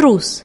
avestruz